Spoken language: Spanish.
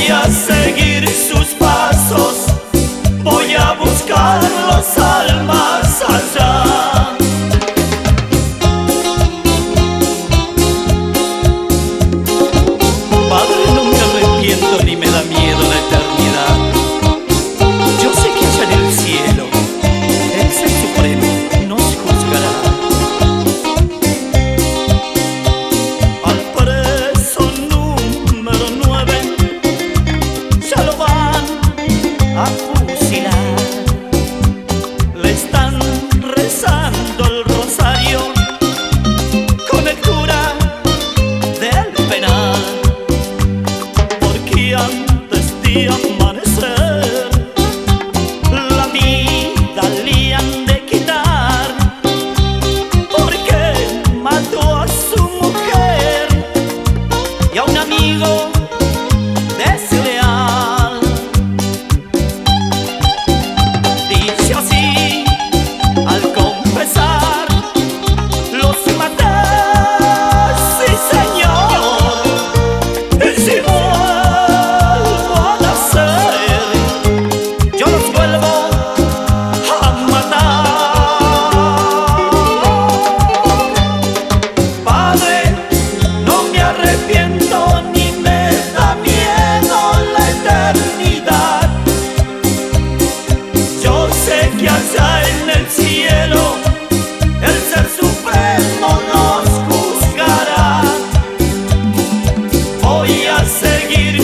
Voy a seguir sus pasos, voy a buscar las almas. 아? allá en el cielo el Ser Supremo nos juzgará. Voy a seguir